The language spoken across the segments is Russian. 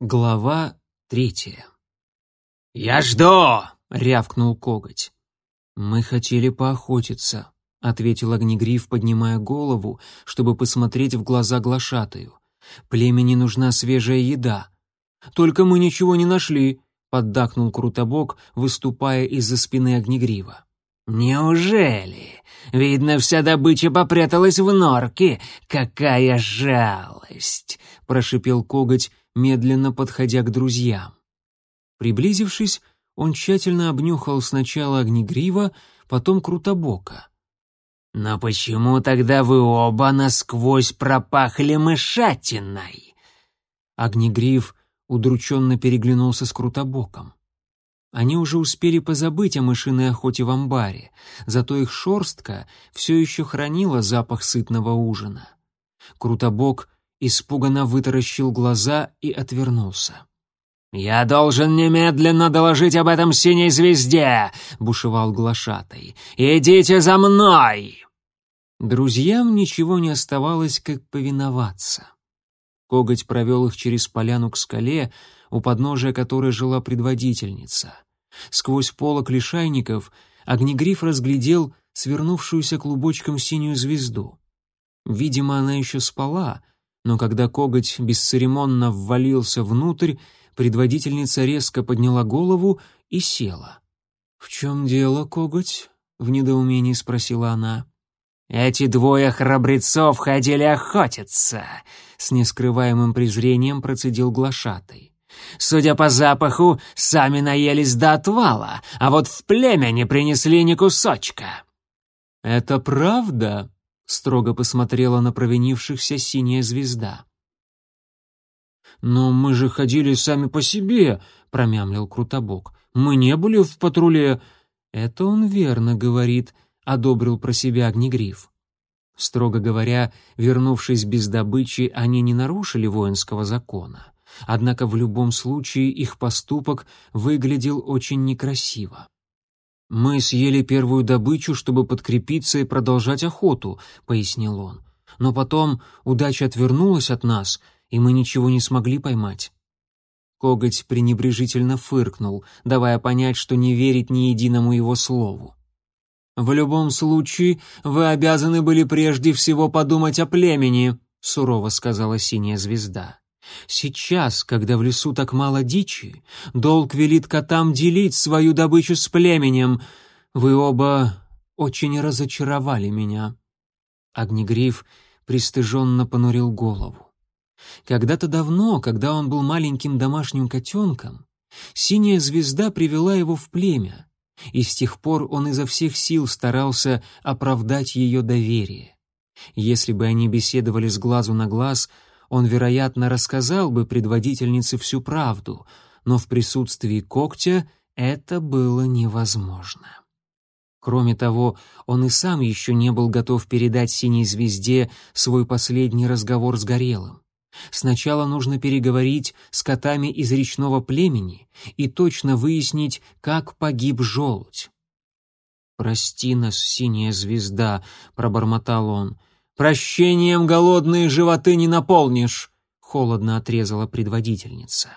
Глава третья. «Я жду!» — рявкнул коготь. «Мы хотели поохотиться», — ответил Огнегриф, поднимая голову, чтобы посмотреть в глаза глашатаю. «Племени нужна свежая еда». «Только мы ничего не нашли», — поддакнул Крутобок, выступая из-за спины Огнегрива. «Неужели? Видно, вся добыча попряталась в норке. Какая жалость!» — прошипел коготь, медленно подходя к друзьям. Приблизившись, он тщательно обнюхал сначала огнегрива, потом крутобока. «Но почему тогда вы оба насквозь пропахли мышатиной?» Огнегрив удрученно переглянулся с крутобоком. Они уже успели позабыть о мышиной охоте в амбаре, зато их шорстка все еще хранила запах сытного ужина. Крутобок испуганно вытаращил глаза и отвернулся. «Я должен немедленно доложить об этом синей звезде!» — бушевал глашатай. «Идите за мной!» Друзьям ничего не оставалось, как повиноваться. Коготь провел их через поляну к скале, у подножия которой жила предводительница. Сквозь полок лишайников огнегриф разглядел свернувшуюся клубочком синюю звезду. Видимо, она еще спала — но когда коготь бесцеремонно ввалился внутрь, предводительница резко подняла голову и села. «В чем дело, коготь?» — в недоумении спросила она. «Эти двое храбрецов ходили охотиться», — с нескрываемым презрением процедил глашатый. «Судя по запаху, сами наелись до отвала, а вот в племя не принесли ни кусочка». «Это правда?» Строго посмотрела на провинившихся синяя звезда. «Но мы же ходили сами по себе», — промямлил Крутобок. «Мы не были в патруле». «Это он верно говорит», — одобрил про себя Огнегриф. Строго говоря, вернувшись без добычи, они не нарушили воинского закона. Однако в любом случае их поступок выглядел очень некрасиво. «Мы съели первую добычу, чтобы подкрепиться и продолжать охоту», — пояснил он. «Но потом удача отвернулась от нас, и мы ничего не смогли поймать». Коготь пренебрежительно фыркнул, давая понять, что не верит ни единому его слову. «В любом случае, вы обязаны были прежде всего подумать о племени», — сурово сказала синяя звезда. Сейчас, когда в лесу так мало дичи, долг велит котам делить свою добычу с племенем. Вы оба очень разочаровали меня». Огнегриф пристыженно понурил голову. Когда-то давно, когда он был маленьким домашним котенком, синяя звезда привела его в племя, и с тех пор он изо всех сил старался оправдать ее доверие. Если бы они беседовали с глазу на глаз — он, вероятно, рассказал бы предводительнице всю правду, но в присутствии когтя это было невозможно. Кроме того, он и сам еще не был готов передать синей звезде свой последний разговор с Горелым. Сначала нужно переговорить с котами из речного племени и точно выяснить, как погиб желудь. «Прости нас, синяя звезда», — пробормотал он. «Прощением голодные животы не наполнишь», — холодно отрезала предводительница.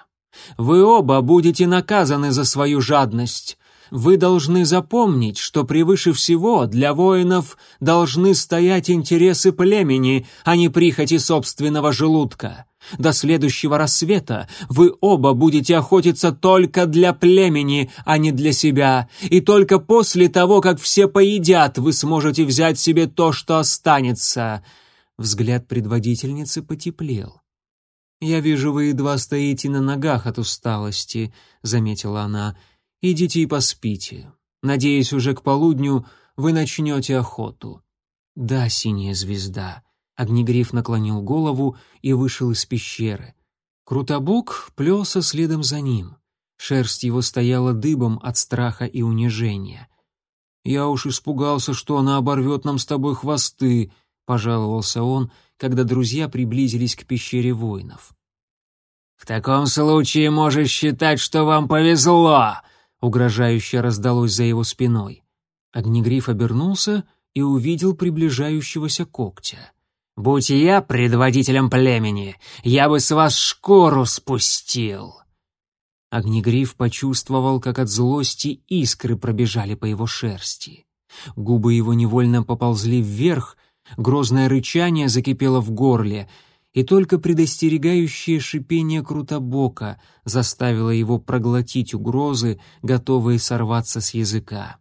«Вы оба будете наказаны за свою жадность. Вы должны запомнить, что превыше всего для воинов должны стоять интересы племени, а не прихоти собственного желудка. До следующего рассвета вы оба будете охотиться только для племени, а не для себя, и только после того, как все поедят, вы сможете взять себе то, что останется». Взгляд предводительницы потеплел. «Я вижу, вы едва стоите на ногах от усталости», — заметила она. «Идите и поспите. Надеюсь, уже к полудню вы начнете охоту». «Да, синяя звезда», Огнегриф наклонил голову и вышел из пещеры. Крутобок плелся следом за ним. Шерсть его стояла дыбом от страха и унижения. «Я уж испугался, что она оборвет нам с тобой хвосты», — пожаловался он, когда друзья приблизились к пещере воинов. «В таком случае можешь считать, что вам повезло», — угрожающе раздалось за его спиной. Огнегриф обернулся и увидел приближающегося когтя. Будь я предводителем племени, я бы с вас шкуру спустил». Огнегриф почувствовал, как от злости искры пробежали по его шерсти. Губы его невольно поползли вверх, грозное рычание закипело в горле, и только предостерегающее шипение Крутобока заставило его проглотить угрозы, готовые сорваться с языка.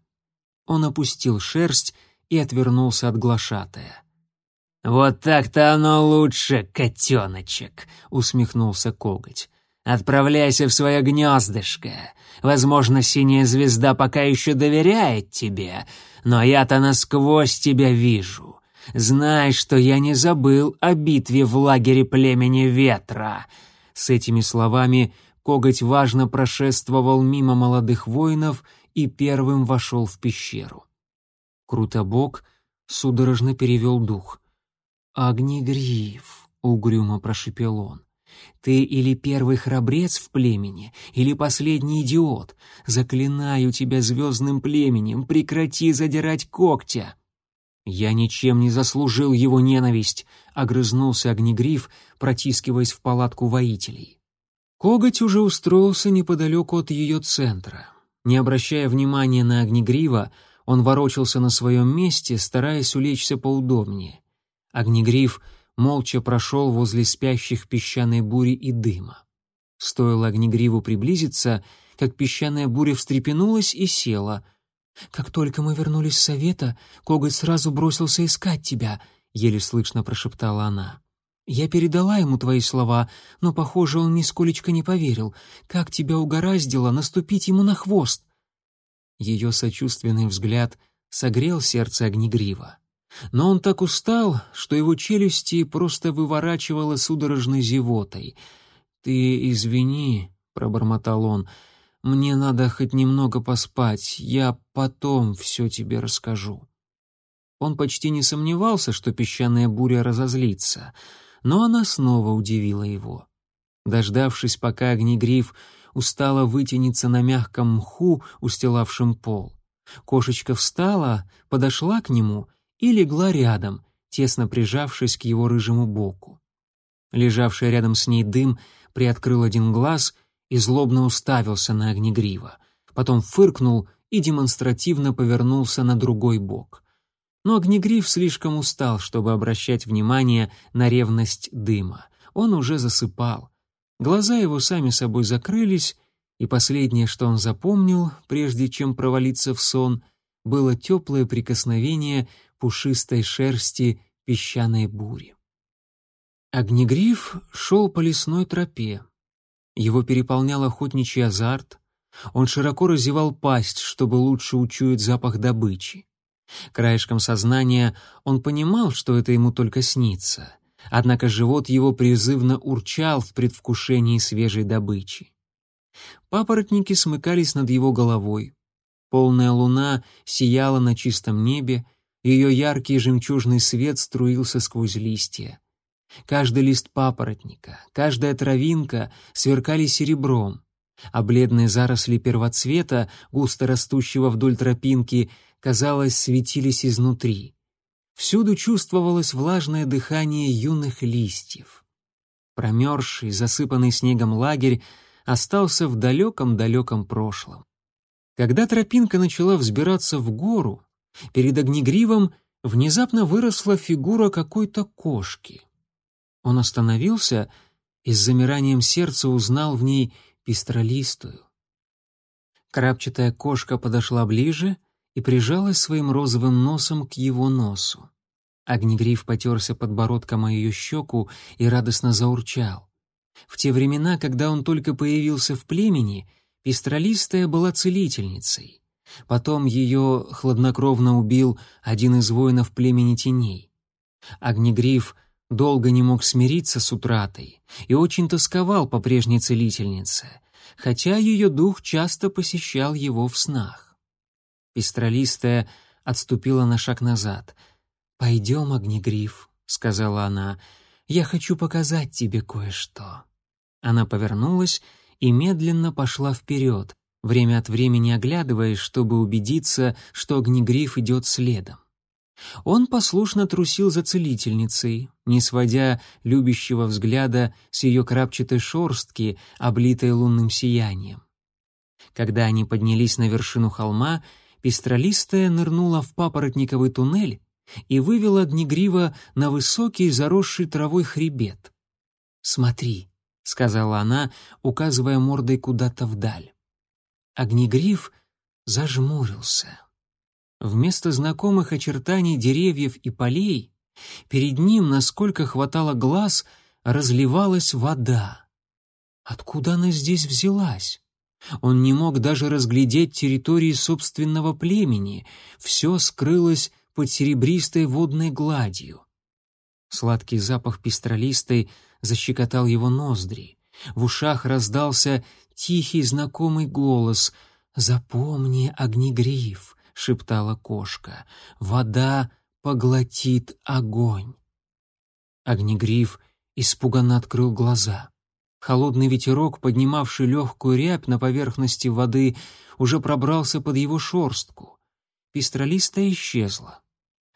Он опустил шерсть и отвернулся от глашатая. «Вот так-то оно лучше, котеночек», — усмехнулся коготь. «Отправляйся в свое гнездышко. Возможно, синяя звезда пока еще доверяет тебе, но я-то насквозь тебя вижу. Знай, что я не забыл о битве в лагере племени Ветра». С этими словами коготь важно прошествовал мимо молодых воинов и первым вошел в пещеру. Крутобок судорожно перевел дух — «Огнегриф», — угрюмо прошепел он, — «ты или первый храбрец в племени, или последний идиот. Заклинаю тебя звездным племенем, прекрати задирать когтя». «Я ничем не заслужил его ненависть», — огрызнулся Огнегриф, протискиваясь в палатку воителей. Коготь уже устроился неподалеку от ее центра. Не обращая внимания на Огнегрива, он ворочался на своем месте, стараясь улечься поудобнее. Огнегриф молча прошел возле спящих песчаной бури и дыма. Стоило Огнегриву приблизиться, как песчаная буря встрепенулась и села. «Как только мы вернулись с совета, коготь сразу бросился искать тебя», — еле слышно прошептала она. «Я передала ему твои слова, но, похоже, он нисколечко не поверил. Как тебя угораздило наступить ему на хвост?» Ее сочувственный взгляд согрел сердце Огнегрива. Но он так устал, что его челюсти просто выворачивало судорожной зевотой. «Ты извини», — пробормотал он, — «мне надо хоть немного поспать, я потом все тебе расскажу». Он почти не сомневался, что песчаная буря разозлится, но она снова удивила его. Дождавшись, пока огнегриф устало вытянется на мягком мху, устилавшем пол, кошечка встала, подошла к нему — и легла рядом, тесно прижавшись к его рыжему боку. Лежавший рядом с ней дым приоткрыл один глаз и злобно уставился на огнегрива, потом фыркнул и демонстративно повернулся на другой бок. Но огнегрив слишком устал, чтобы обращать внимание на ревность дыма. Он уже засыпал. Глаза его сами собой закрылись, и последнее, что он запомнил, прежде чем провалиться в сон, было теплое прикосновение пушистой шерсти песчаной бури. Огнегриф шел по лесной тропе. Его переполнял охотничий азарт. Он широко разевал пасть, чтобы лучше учуять запах добычи. Краешком сознания он понимал, что это ему только снится. Однако живот его призывно урчал в предвкушении свежей добычи. Папоротники смыкались над его головой. Полная луна сияла на чистом небе, ее яркий жемчужный свет струился сквозь листья. Каждый лист папоротника, каждая травинка сверкали серебром, а бледные заросли первоцвета, густо растущего вдоль тропинки, казалось, светились изнутри. Всюду чувствовалось влажное дыхание юных листьев. Промерзший, засыпанный снегом лагерь остался в далеком-далеком прошлом. Когда тропинка начала взбираться в гору, Перед огнегривом внезапно выросла фигура какой-то кошки. Он остановился и с замиранием сердца узнал в ней пестролистую. Крапчатая кошка подошла ближе и прижалась своим розовым носом к его носу. Огнегриф потерся подбородком о ее щеку и радостно заурчал. В те времена, когда он только появился в племени, пестролистая была целительницей. Потом ее хладнокровно убил один из воинов племени теней. Огнегриф долго не мог смириться с утратой и очень тосковал по прежней целительнице, хотя ее дух часто посещал его в снах. Пестролистая отступила на шаг назад. «Пойдем, Огнегриф», — сказала она, — «я хочу показать тебе кое-что». Она повернулась и медленно пошла вперед, время от времени оглядываясь, чтобы убедиться, что огнегриф идет следом. Он послушно трусил за целительницей, не сводя любящего взгляда с ее крапчатой шорстки, облитой лунным сиянием. Когда они поднялись на вершину холма, пестролистая нырнула в папоротниковый туннель и вывела огнегрива на высокий заросший травой хребет. «Смотри», — сказала она, указывая мордой куда-то вдаль. Огнегрив зажмурился. Вместо знакомых очертаний деревьев и полей перед ним, насколько хватало глаз, разливалась вода. Откуда она здесь взялась? Он не мог даже разглядеть территории собственного племени, все скрылось под серебристой водной гладью. Сладкий запах пестролистой защекотал его ноздри. В ушах раздался тихий знакомый голос «Запомни, огнегриф, шептала кошка. «Вода поглотит огонь». Огнегриф испуганно открыл глаза. Холодный ветерок, поднимавший легкую рябь на поверхности воды, уже пробрался под его шорстку. Пестролиста исчезла.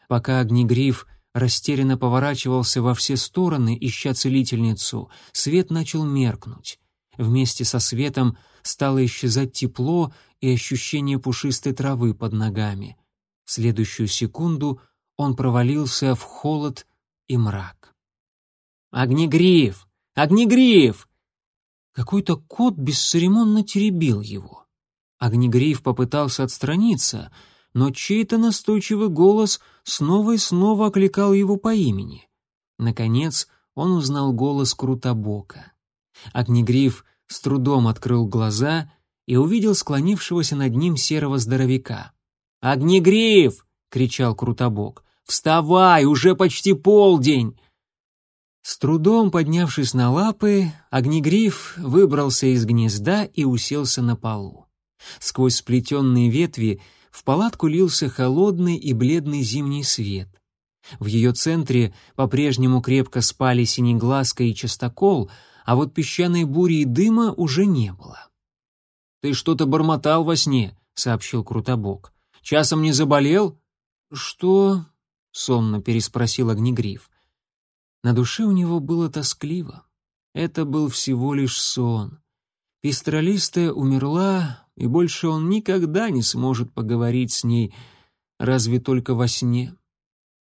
Пока огнегриф растерянно поворачивался во все стороны, ища целительницу, свет начал меркнуть. Вместе со светом стало исчезать тепло и ощущение пушистой травы под ногами. В следующую секунду он провалился в холод и мрак. «Огнегриф! Огнегриф!» Какой-то кот бесцеремонно теребил его. Огнегриф попытался отстраниться, но чей-то настойчивый голос снова и снова окликал его по имени. Наконец он узнал голос Крутобока. Огнегриф с трудом открыл глаза и увидел склонившегося над ним серого здоровяка. «Огнегриф!» — кричал Крутобок. «Вставай, уже почти полдень!» С трудом поднявшись на лапы, Огнегриф выбрался из гнезда и уселся на полу. Сквозь сплетенные ветви в палатку лился холодный и бледный зимний свет. В ее центре по-прежнему крепко спали синеглазка и частокол, а вот песчаной бури и дыма уже не было. «Ты что-то бормотал во сне», — сообщил Крутобок. «Часом не заболел?» «Что?» — сонно переспросил Огнегриф. На душе у него было тоскливо. Это был всего лишь сон. Пестролистая умерла, и больше он никогда не сможет поговорить с ней, разве только во сне.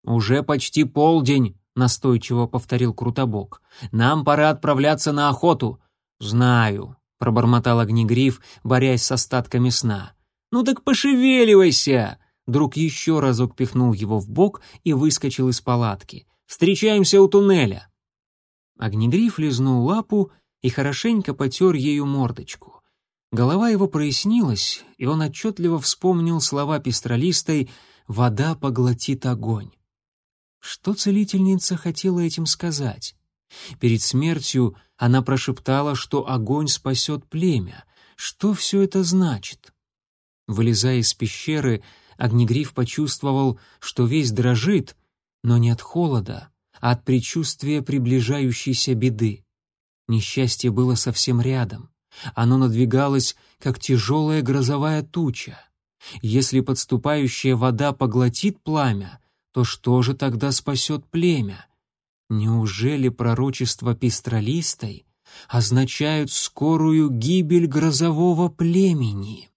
«Уже почти полдень», — настойчиво повторил Крутобок. «Нам пора отправляться на охоту». «Знаю», — пробормотал Огнегриф, борясь с остатками сна. «Ну так пошевеливайся!» Друг еще разок пихнул его в бок и выскочил из палатки. «Встречаемся у туннеля!» Огнегриф лизнул лапу и хорошенько потер ею мордочку. Голова его прояснилась, и он отчетливо вспомнил слова пестролистой «вода поглотит огонь». Что целительница хотела этим сказать? Перед смертью она прошептала, что огонь спасет племя. Что все это значит? Вылезая из пещеры, Огнегриф почувствовал, что весь дрожит, но не от холода, а от предчувствия приближающейся беды. Несчастье было совсем рядом. Оно надвигалось, как тяжелая грозовая туча. Если подступающая вода поглотит пламя, то что же тогда спасет племя? Неужели пророчества пестролистой означают скорую гибель грозового племени?